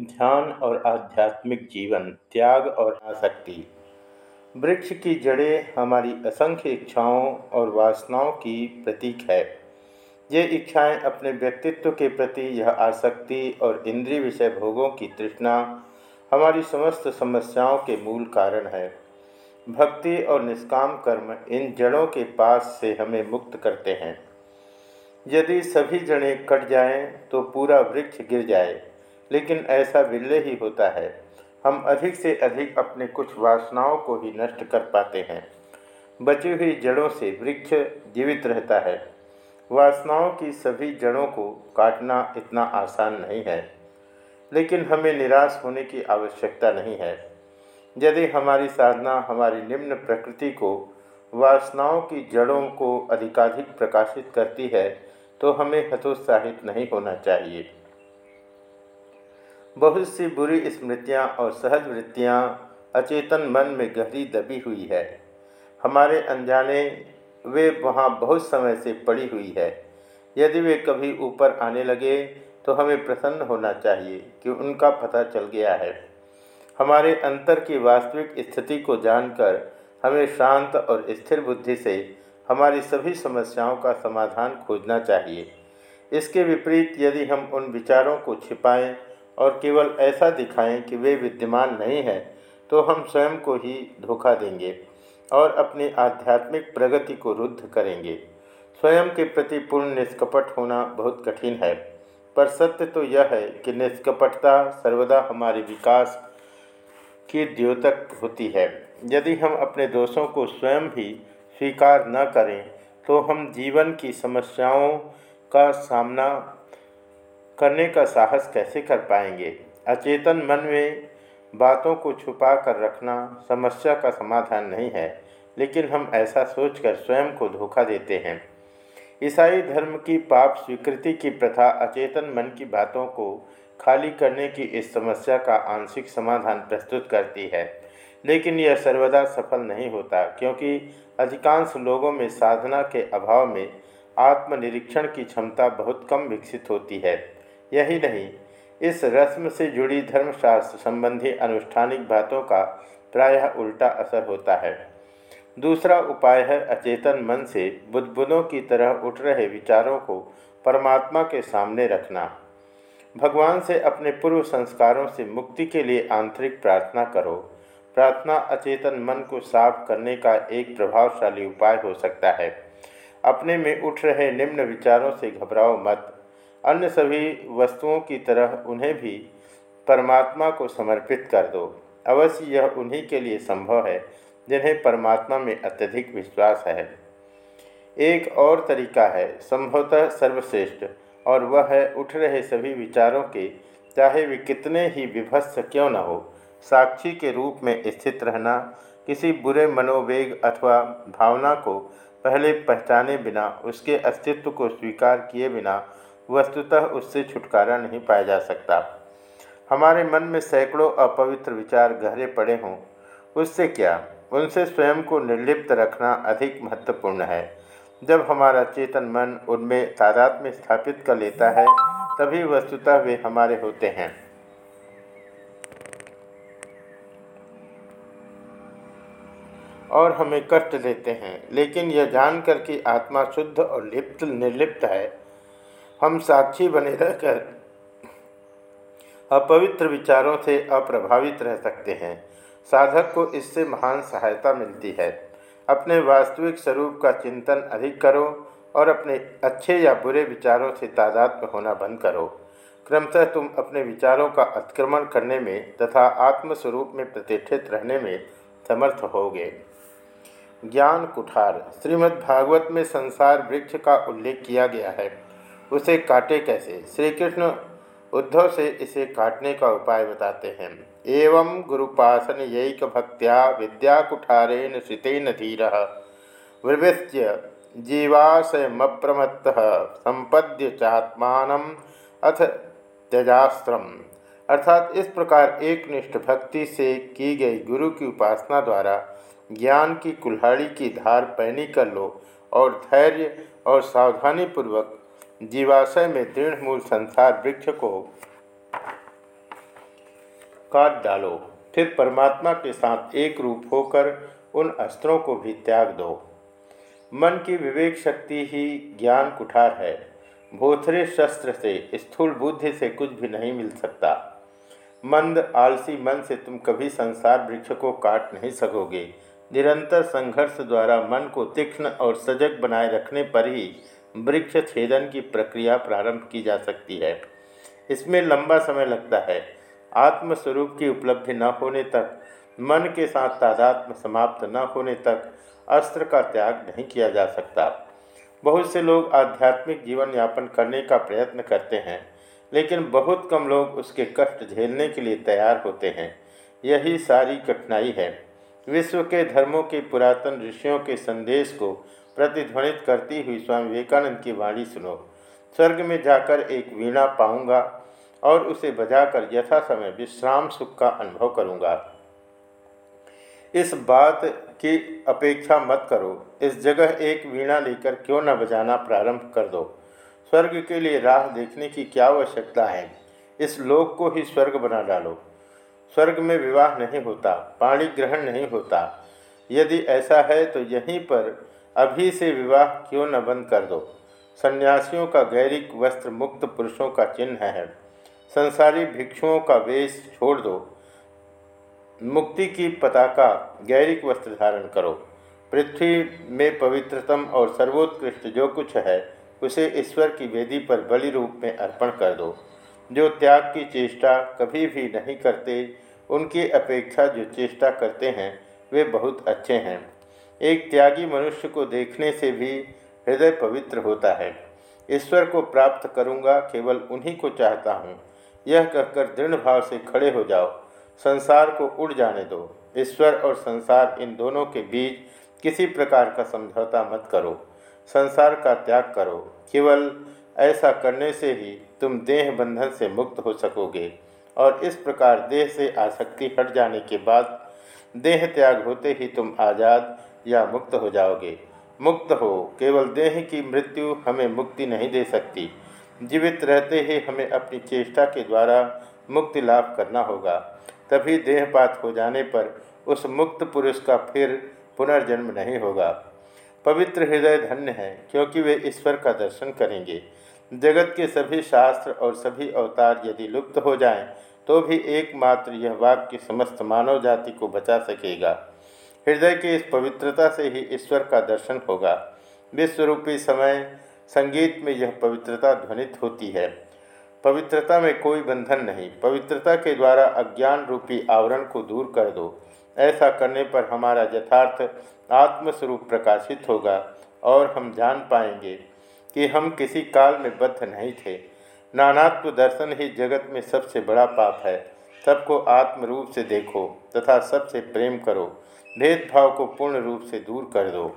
ध्यान और आध्यात्मिक जीवन, त्याग और आसक्ति। वृक्ष की जड़ें हमारी असंख्य इच्छाओं और वासनाओं की प्रतीक है। ये इच्छाएँ अपने व्यक्तित्व के प्रति यह आसक्ति और इंद्रिय विषय भोगों की तृष्णा हमारी समस्त समस्याओं के मूल कारण है। भक्ति और निष्काम कर्म इन जड़ों के पास से हमें मुक्त करते हैं। यदि सभी जड़ें कट जाएँ तो पूरा वृक्ष गिर जाए। लेकिन ऐसा विरले ही होता है। हम अधिक से अधिक अपने कुछ वासनाओं को ही नष्ट कर पाते हैं। बची हुई जड़ों से वृक्ष जीवित रहता है। वासनाओं की सभी जड़ों को काटना इतना आसान नहीं है। लेकिन हमें निराश होने की आवश्यकता नहीं है। यदि हमारी साधना, हमारी निम्न प्रकृति को वासनाओं की जड़ों को अधिकाधिक प्रकाशित करती है तो हमें हतोत्साहित नहीं होना चाहिए। बहुत सी बुरी स्मृतियाँ और सहज वृत्तियाँ अचेतन मन में गहरी दबी हुई है। हमारे अनजाने, वे वहाँ बहुत समय से पड़ी हुई है। यदि वे कभी ऊपर आने लगे तो हमें प्रसन्न होना चाहिए कि उनका पता चल गया है। हमारे अंतर की वास्तविक स्थिति को जानकर हमें शांत और स्थिर बुद्धि से हमारी सभी समस्याओं का समाधान खोजना चाहिए। इसके विपरीत यदि हम उन विचारों को छिपाएँ और केवल ऐसा दिखाएँ कि वे विद्यमान नहीं हैं तो हम स्वयं को ही धोखा देंगे और अपनी आध्यात्मिक प्रगति को रुद्ध करेंगे। स्वयं के प्रति पूर्ण निष्कपट होना बहुत कठिन है, पर सत्य तो यह है कि निष्कपटता सर्वदा हमारे विकास की द्योतक होती है। यदि हम अपने दोषों को स्वयं भी स्वीकार न करें तो हम जीवन की समस्याओं का सामना करने का साहस कैसे कर पाएँगे? अचेतन मन में बातों को छुपा कर रखना समस्या का समाधान नहीं है, लेकिन हम ऐसा सोचकर स्वयं को धोखा देते हैं। ईसाई धर्म की पाप स्वीकृति की प्रथा अचेतन मन की बातों को खाली करने की इस समस्या का आंशिक समाधान प्रस्तुत करती है। लेकिन यह सर्वदा सफल नहीं होता, क्योंकि अधिकांश लोगों में साधना के अभाव में आत्मनिरीक्षण की क्षमता बहुत कम विकसित होती है। यही नहीं, इस रस्म से जुड़ी धर्मशास्त्र संबंधी अनुष्ठानिक बातों का प्रायः उल्टा असर होता है। दूसरा उपाय है अचेतन मन से बुद्बुदों की तरह उठ रहे विचारों को परमात्मा के सामने रखना। भगवान से अपने पूर्व संस्कारों से मुक्ति के लिए आंतरिक प्रार्थना करो। प्रार्थना अचेतन मन को साफ़ करने का एक प्रभावशाली उपाय हो सकता है। अपने में उठ रहे निम्न विचारों से घबराओ मत। अन्य सभी वस्तुओं की तरह उन्हें भी परमात्मा को समर्पित कर दो। अवश्य यह उन्हीं के लिए संभव है, जिन्हें परमात्मा में अत्यधिक विश्वास है। एक और तरीका है, संभवतः सर्वश्रेष्ठ, और वह है उठ रहे सभी विचारों के, चाहे वे कितने ही विभत्स क्यों न हो, साक्षी के रूप में स्थित रहना, किसी बुरे मनोवेग अथवा भावना को पहले पहचाने बिना, उसके अस्तित्व को स्वीकार किए बिना वस्तुतः उससे छुटकारा नहीं पाया जा सकता। हमारे मन में सैकड़ों अपवित्र विचार गहरे पड़े हों, उससे क्या? उनसे स्वयं को निर्लिप्त रखना अधिक महत्वपूर्ण है। जब हमारा चेतन मन उनमें तादाद में स्थापित कर लेता है, तभी वस्तुतः वे हमारे होते हैं। और हमें कष्ट देते हैं, लेकिन यह जानकर कि आत्मा शुद्ध और लिप्त निर्लिप्त है हम साक्षी बने रहकर अपवित्र विचारों से अप्रभावित रह सकते हैं। साधक को इससे महान सहायता मिलती है। अपने वास्तविक स्वरूप का चिंतन अधिक करो और अपने अच्छे या बुरे विचारों से तादाद में होना बंद करो। क्रमशः तुम अपने विचारों का अतिक्रमण करने में तथा आत्मस्वरूप में प्रतिष्ठित रहने में समर्थ होगे। ज्ञान कुठार। श्रीमद्भागवत में संसार वृक्ष का उल्लेख किया गया है। उसे काटे कैसे? श्री कृष्ण उद्धव से इसे काटने का उपाय बताते हैं। एवं गुरुपासन यैक भक्त्या विद्याकुठारेण श्रितेन धीर। विवृत्य जीवाशयमप्रमत्त संपद्य चात्मान अथ त्यजास्त्रम। अर्थात इस प्रकार एक निष्ठ भक्ति से की गई गुरु की उपासना द्वारा ज्ञान की कुल्हाड़ी की धार पैनी कर लो और धैर्य और सावधानीपूर्वक जीवाशय में दृढ़ मूल संसार वृक्ष को काट डालो। फिर परमात्मा के साथ एक रूप होकर उन अस्त्रों को भी त्याग दो। मन की विवेक शक्ति ही ज्ञान कुठार है। भोथरे शस्त्र से, स्थूल बुद्धि से कुछ भी नहीं मिल सकता। मंद, आलसी मन से तुम कभी संसार वृक्ष को काट नहीं सकोगे। निरंतर संघर्ष द्वारा मन को तीक्ष्ण और सजग बनाए रखने पर ही वृक्ष छेदन की प्रक्रिया प्रारंभ की जा सकती है। इसमें लंबा समय लगता है। आत्मस्वरूप की उपलब्धि न होने तक, मन के साथ तादात्म समाप्त न होने तक अस्त्र का त्याग नहीं किया जा सकता। बहुत से लोग आध्यात्मिक जीवन यापन करने का प्रयत्न करते हैं, लेकिन बहुत कम लोग उसके कष्ट झेलने के लिए तैयार होते हैं। यही सारी कठिनाई है। विश्व के धर्मों के पुरातन ऋषियों के संदेश को प्रतिध्वनित करती हुई स्वामी विवेकानंद की वाणी सुनो। स्वर्ग में जाकर एक वीणा पाऊँगा और उसे बजाकर यथा समय विश्राम सुख का अनुभव करूँगा। इस बात की अपेक्षा मत करो। इस जगह एक वीणा लेकर क्यों न बजाना प्रारंभ कर दो। स्वर्ग के लिए राह देखने की क्या आवश्यकता है? इस लोक को ही स्वर्ग बना डालो। स्वर्ग में विवाह नहीं होता पाणी ग्रहण नहीं होता। यदि ऐसा है तो यहीं पर अभी से विवाह क्यों न बंद कर दो? सन्यासियों का गैरिक वस्त्र मुक्त पुरुषों का चिन्ह है। संसारी भिक्षुओं का वेश छोड़ दो। मुक्ति की पताका गैरिक वस्त्र धारण करो। पृथ्वी में पवित्रतम और सर्वोत्कृष्ट जो कुछ है, उसे ईश्वर की वेदी पर बलि रूप में अर्पण कर दो। जो त्याग की चेष्टा कभी भी नहीं करते, उनकी अपेक्षा जो चेष्टा करते हैं, वे बहुत अच्छे हैं। एक त्यागी मनुष्य को देखने से भी हृदय पवित्र होता है। ईश्वर को प्राप्त करूँगा, केवल उन्हीं को चाहता हूँ। यह कहकर दृढ़ भाव से खड़े हो जाओ। संसार को उड़ जाने दो। ईश्वर और संसार इन दोनों के बीच किसी प्रकार का समझौता मत करो। संसार का त्याग करो। केवल ऐसा करने से ही तुम देह बंधन से मुक्त हो सकोगे और इस प्रकार देह से आसक्ति हट जाने के बाद देह त्याग होते ही तुम आज़ाद या मुक्त हो जाओगे। मुक्त हो केवल देह की मृत्यु हमें मुक्ति नहीं दे सकती। जीवित रहते ही हमें अपनी चेष्टा के द्वारा मुक्ति लाभ करना होगा। तभी देहपात हो जाने पर उस मुक्त पुरुष का फिर पुनर्जन्म नहीं होगा। पवित्र हृदय धन्य है क्योंकि वे ईश्वर का दर्शन करेंगे। जगत के सभी शास्त्र और सभी अवतार यदि लुप्त हो जाएँ, तो भी एकमात्र यह वाक्य समस्त मानव जाति को बचा सकेगा। हृदय की इस पवित्रता से ही ईश्वर का दर्शन होगा। विश्वरूपी समय संगीत में यह पवित्रता ध्वनित होती है। पवित्रता में कोई बंधन नहीं। पवित्रता के द्वारा अज्ञान रूपी आवरण को दूर कर दो। ऐसा करने पर हमारा यथार्थ आत्मस्वरूप प्रकाशित होगा और हम जान पाएँगे कि हम किसी काल में बद्ध नहीं थे। नानात्व दर्शन ही जगत में सबसे बड़ा पाप है। सबको आत्मरूप से देखो। तथा सबसे प्रेम करो। भेदभाव को पूर्ण रूप से दूर कर दो।